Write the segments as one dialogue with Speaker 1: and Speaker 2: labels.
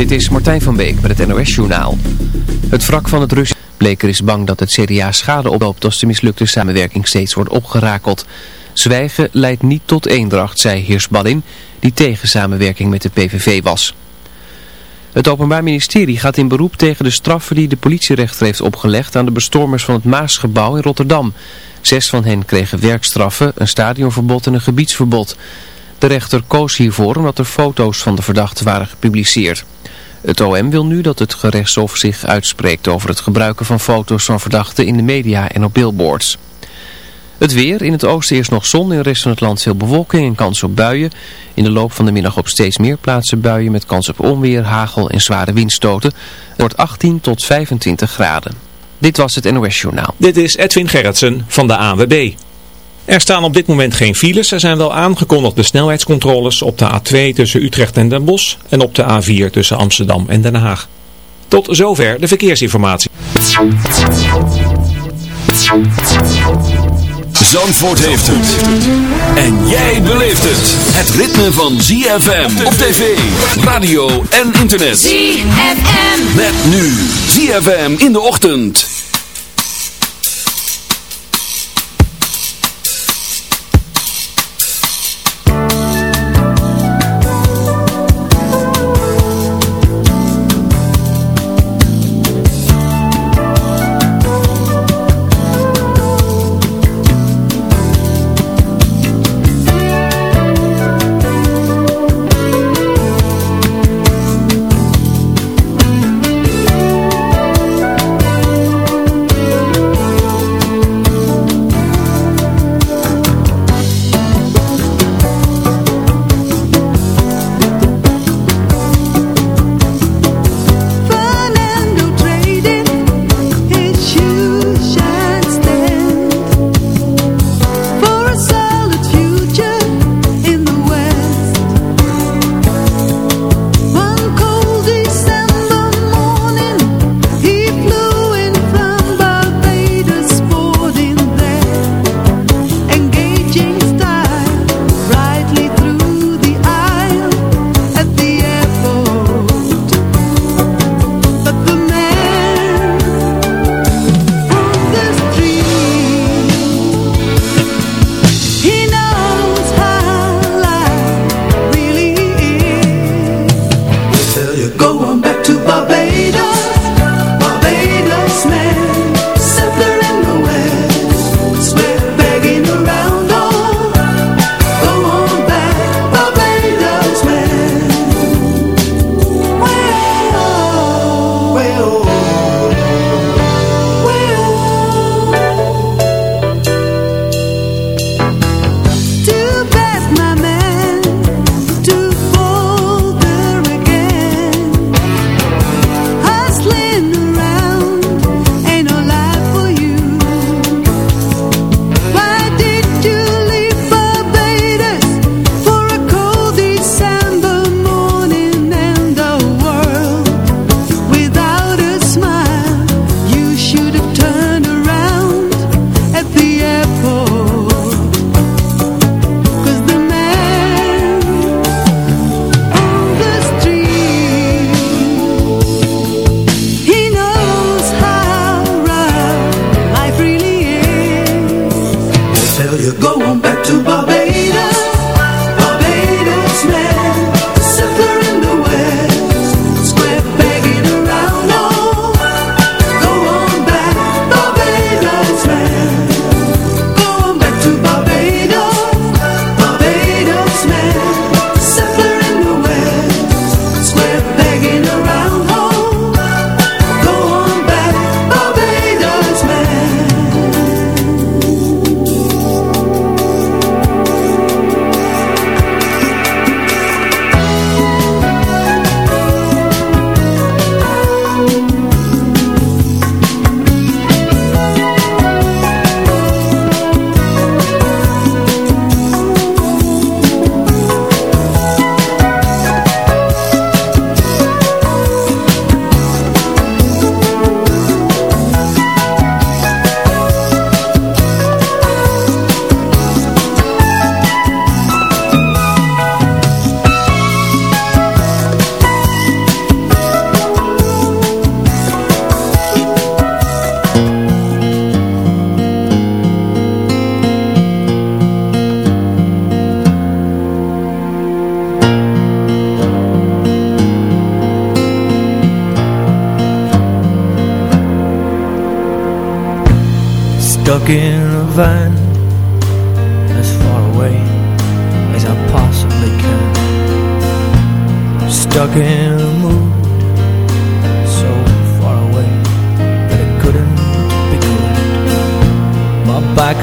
Speaker 1: Dit is Martijn van Beek met het NOS-journaal. Het wrak van het Russische Bleker is bang dat het CDA schade oploopt als de mislukte samenwerking steeds wordt opgerakeld. Zwijgen leidt niet tot eendracht, zei Heersballin, die tegen samenwerking met de PVV was. Het Openbaar Ministerie gaat in beroep tegen de straffen die de politierechter heeft opgelegd aan de bestormers van het Maasgebouw in Rotterdam. Zes van hen kregen werkstraffen, een stadionverbod en een gebiedsverbod. De rechter koos hiervoor omdat er foto's van de verdachten waren gepubliceerd. Het OM wil nu dat het gerechtshof zich uitspreekt over het gebruiken van foto's van verdachten in de media en op billboards. Het weer, in het oosten eerst nog zon, in de rest van het land veel bewolking en kans op buien. In de loop van de middag op steeds meer plaatsen buien met kans op onweer, hagel en zware windstoten. Het wordt 18 tot 25 graden. Dit was het NOS Journaal.
Speaker 2: Dit is Edwin Gerritsen van de AWB. Er staan op dit moment geen files. Er zijn wel aangekondigde snelheidscontroles op de A2 tussen Utrecht en Den Bosch en op de A4 tussen Amsterdam en Den Haag. Tot zover de verkeersinformatie.
Speaker 3: Zandvoort heeft het. En jij beleeft het. Het ritme van ZFM op tv, radio en internet.
Speaker 4: ZFM.
Speaker 3: Met nu ZFM in de ochtend.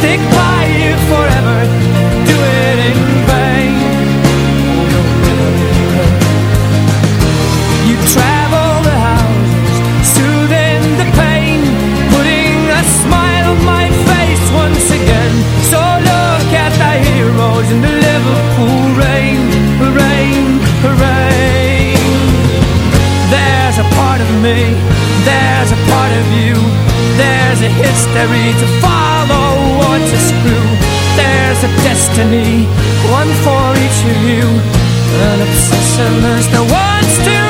Speaker 4: stick by history to follow or to screw There's a destiny, one for each of you. An obsessiveness that wants to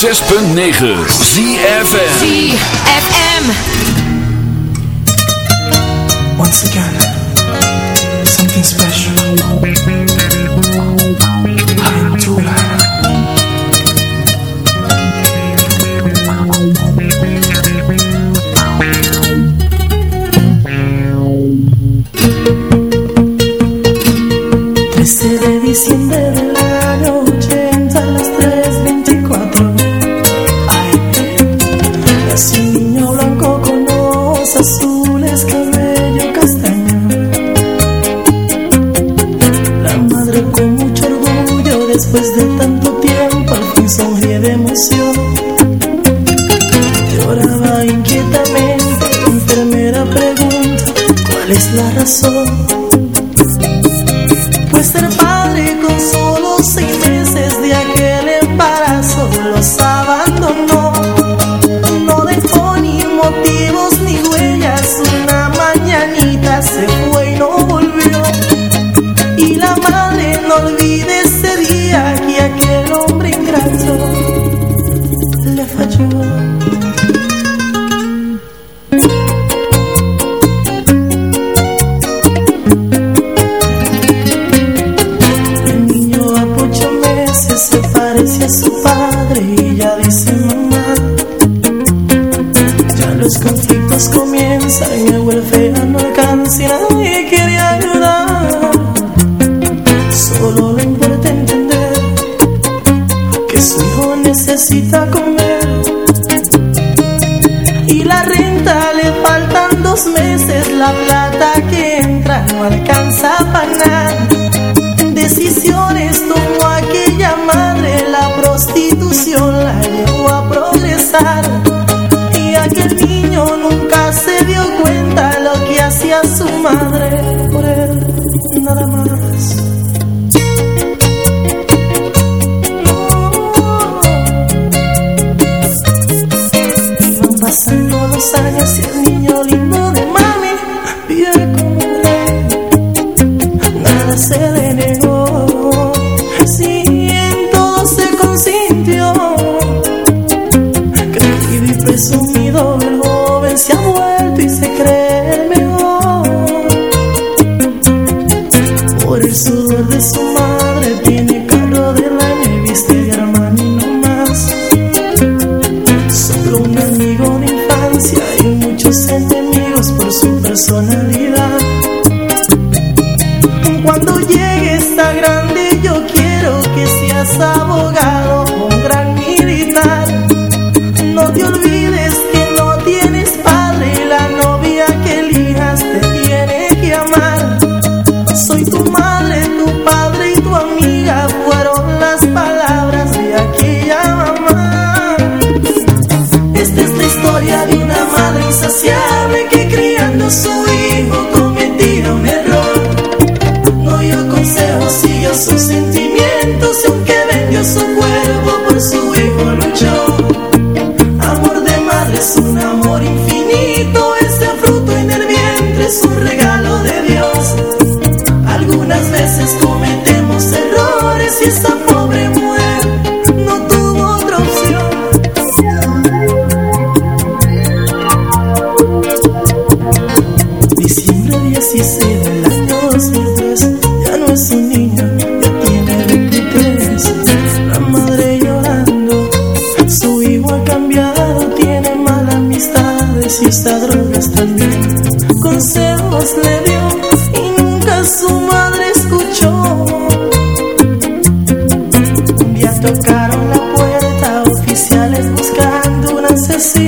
Speaker 3: 106.9 ZFM
Speaker 5: ZFM
Speaker 6: Después de tanto tiempo al fin sonríe de emoción. Lloraba inquietamente, la enfermera pregunta, ¿cuál es la razón?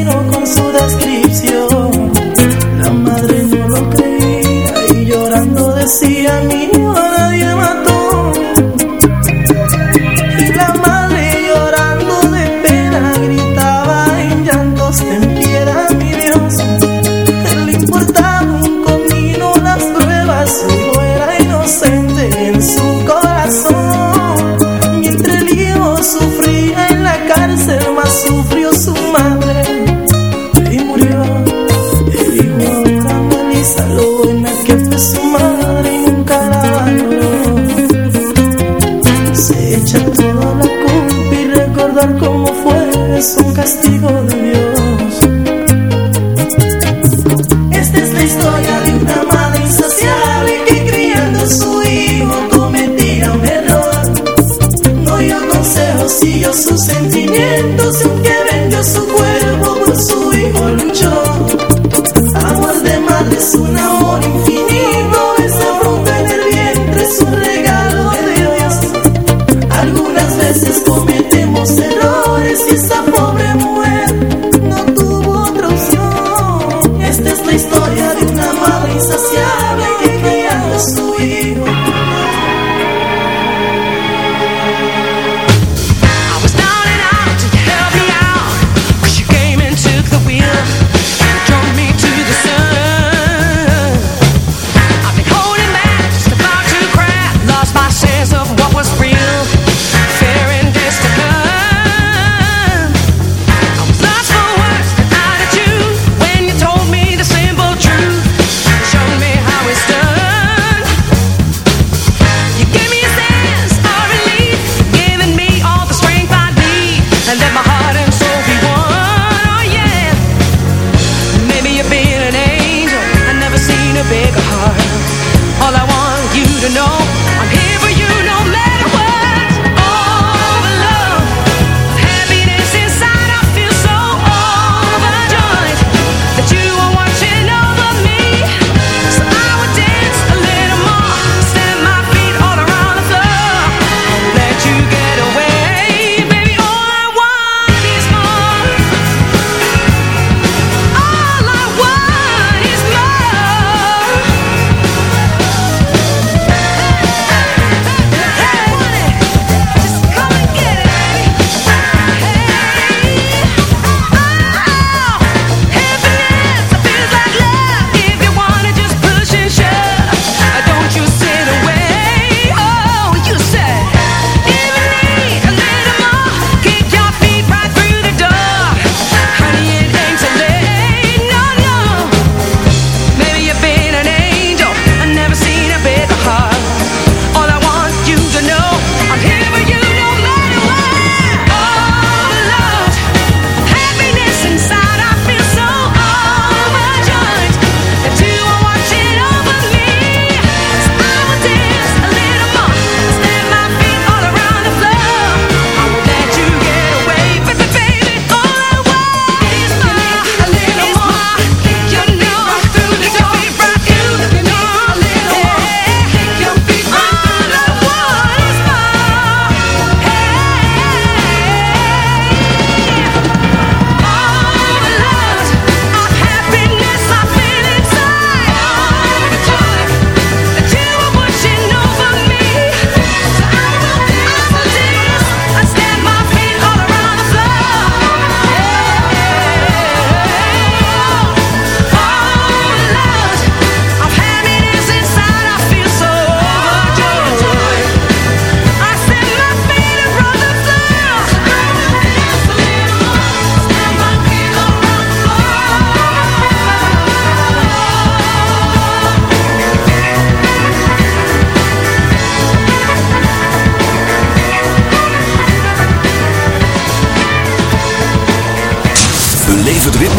Speaker 6: cumplido con su
Speaker 7: descripción.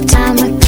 Speaker 8: the time again.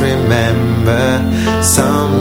Speaker 9: remember some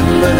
Speaker 9: love.